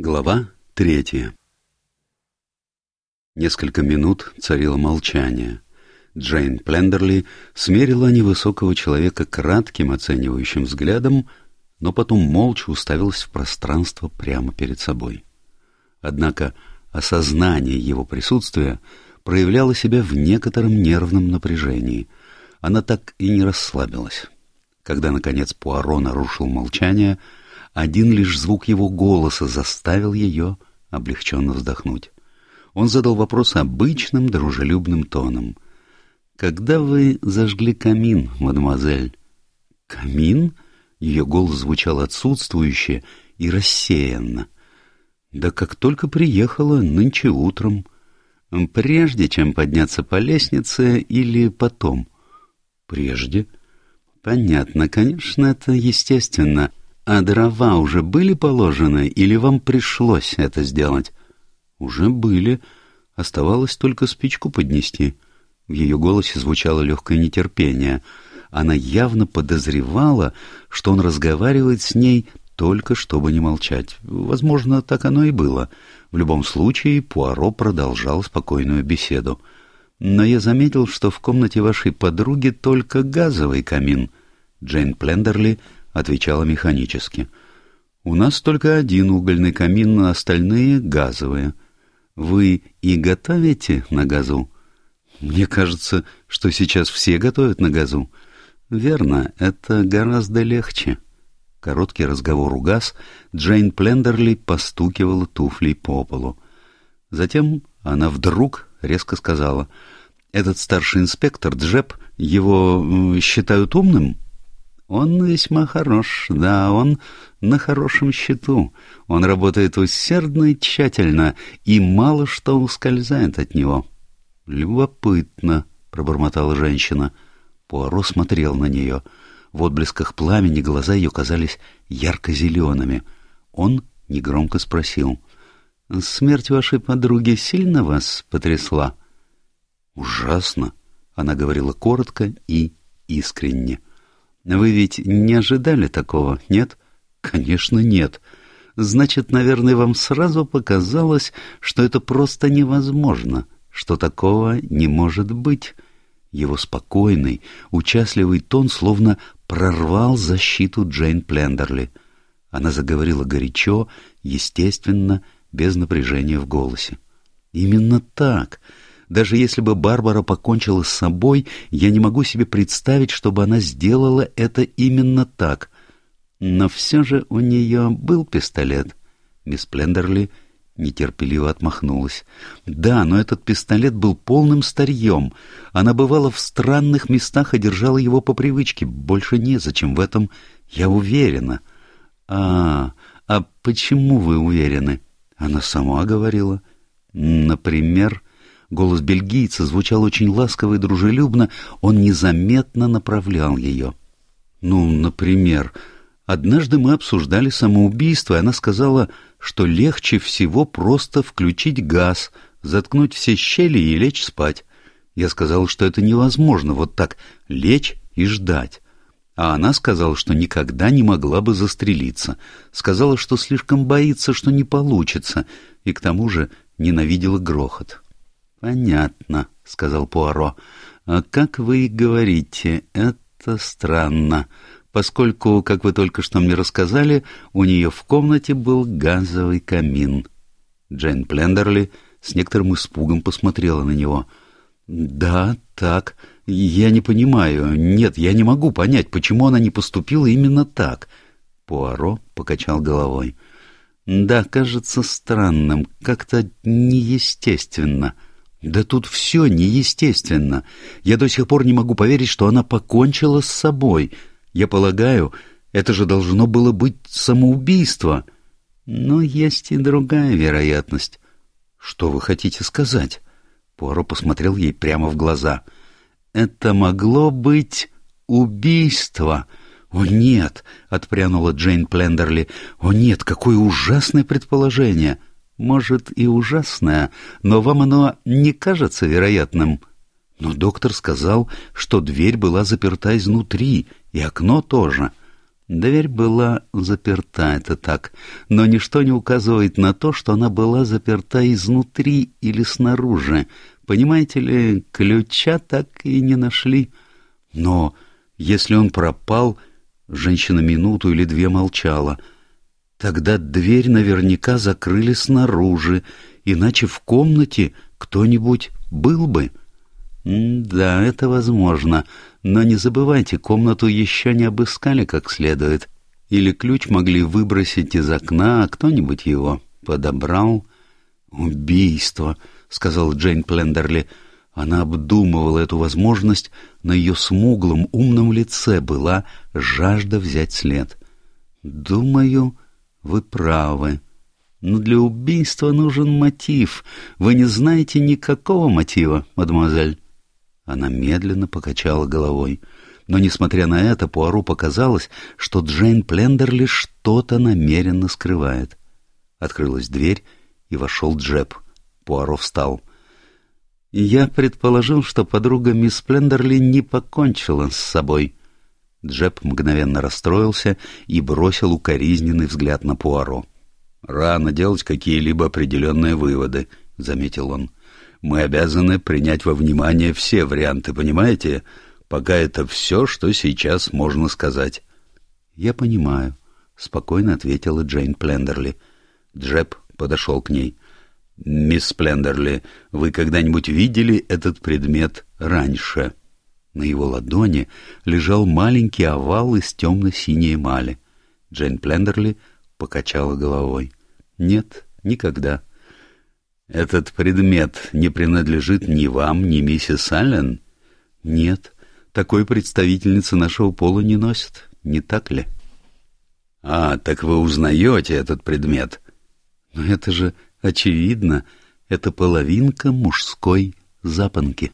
Глава третья Несколько минут царило молчание. Джейн Плендерли смерила невысокого человека кратким оценивающим взглядом, но потом молча уставилась в пространство прямо перед собой. Однако осознание его присутствия проявляло себя в некотором нервном напряжении. Она так и не расслабилась. Когда, наконец, Пуаро нарушил молчание — один лишь звук его голоса заставил ее облегченно вздохнуть. Он задал вопрос обычным дружелюбным тоном. «Когда вы зажгли камин, мадемуазель?» «Камин?» Ее голос звучал отсутствующе и рассеянно. «Да как только приехала, нынче утром. Прежде чем подняться по лестнице или потом?» «Прежде?» «Понятно, конечно, это естественно. «А дрова уже были положены, или вам пришлось это сделать?» «Уже были. Оставалось только спичку поднести». В ее голосе звучало легкое нетерпение. Она явно подозревала, что он разговаривает с ней только чтобы не молчать. Возможно, так оно и было. В любом случае, Пуаро продолжал спокойную беседу. «Но я заметил, что в комнате вашей подруги только газовый камин». Джейн Плендерли отвечала механически. «У нас только один угольный камин, остальные — газовые. Вы и готовите на газу?» «Мне кажется, что сейчас все готовят на газу». «Верно, это гораздо легче». Короткий разговор угас, Джейн Плендерли постукивала туфлей по полу. Затем она вдруг резко сказала, «Этот старший инспектор, Джеб, его считают умным?» Он весьма хорош, да, он на хорошем счету. Он работает усердно и тщательно, и мало что ускользает от него. «Любопытно», — пробормотала женщина. Пуаро смотрел на нее. В отблесках пламени глаза ее казались ярко-зелеными. Он негромко спросил. «Смерть вашей подруги сильно вас потрясла?» «Ужасно», — она говорила коротко и искренне. Вы ведь не ожидали такого, нет? Конечно, нет. Значит, наверное, вам сразу показалось, что это просто невозможно, что такого не может быть. Его спокойный, участливый тон словно прорвал защиту Джейн Плендерли. Она заговорила горячо, естественно, без напряжения в голосе. Именно так. Даже если бы Барбара покончила с собой, я не могу себе представить, чтобы она сделала это именно так. Но все же у нее был пистолет. Мисс Плендерли нетерпеливо отмахнулась. Да, но этот пистолет был полным старьем. Она бывала в странных местах и держала его по привычке. Больше незачем, в этом я уверена. А, а почему вы уверены? Она сама говорила. Например, Голос бельгийца звучал очень ласково и дружелюбно, он незаметно направлял ее. «Ну, например, однажды мы обсуждали самоубийство, и она сказала, что легче всего просто включить газ, заткнуть все щели и лечь спать. Я сказал, что это невозможно вот так лечь и ждать. А она сказала, что никогда не могла бы застрелиться. Сказала, что слишком боится, что не получится, и к тому же ненавидела грохот. «Понятно», — сказал Пуаро. «А как вы говорите, это странно, поскольку, как вы только что мне рассказали, у нее в комнате был газовый камин». Джейн Плендерли с некоторым испугом посмотрела на него. «Да, так. Я не понимаю. Нет, я не могу понять, почему она не поступила именно так». Пуаро покачал головой. «Да, кажется странным, как-то неестественно». Да тут все неестественно. Я до сих пор не могу поверить, что она покончила с собой. Я полагаю, это же должно было быть самоубийство. Но есть и другая вероятность. Что вы хотите сказать? Пуаро посмотрел ей прямо в глаза. Это могло быть убийство. «О, нет!» — отпрянула Джейн Плендерли. «О, нет! Какое ужасное предположение!» Может, и ужасное, но вам оно не кажется вероятным. Но доктор сказал, что дверь была заперта изнутри, и окно тоже. Дверь была заперта, это так, но ничто не указывает на то, что она была заперта изнутри или снаружи. Понимаете ли, ключа так и не нашли. Но если он пропал, женщина минуту или две молчала, тогда дверь наверняка закрыли снаружи, иначе в комнате кто-нибудь был бы. «Да, это возможно, но не забывайте, комнату еще не обыскали как следует. Или ключ могли выбросить из окна, а кто-нибудь его подобрал». «Убийство», — сказал Джейн Плендерли. Она обдумывала эту возможность, на ее смуглом умном лице была жажда взять след. «Думаю, вы правы. Но для убийства нужен мотив. Вы не знаете никакого мотива, мадемуазель». Она медленно покачала головой. Но, несмотря на это, Пуару показалось, что Джейн Плендерли что-то намеренно скрывает. Открылась дверь, и вошел Джеб. Пуаро встал. «Я предположил, что подруга мисс Плендерли не покончила с собой». Джеб мгновенно расстроился и бросил укоризненный взгляд на Пуаро. «Рано делать какие-либо определенные выводы», — заметил он мы обязаны принять во внимание все варианты, понимаете? Пока это все, что сейчас можно сказать. — Я понимаю, — спокойно ответила Джейн Плендерли. Джеб подошел к ней. — Мисс Плендерли, вы когда-нибудь видели этот предмет раньше? На его ладони лежал маленький овал из темно-синей эмали. Джейн Плендерли покачала головой. — Нет, никогда. — этот предмет не принадлежит ни вам, ни миссис Аллен? Нет, такой представительницы нашего пола не носят, не так ли? А, так вы узнаете этот предмет? Но это же очевидно, это половинка мужской запонки.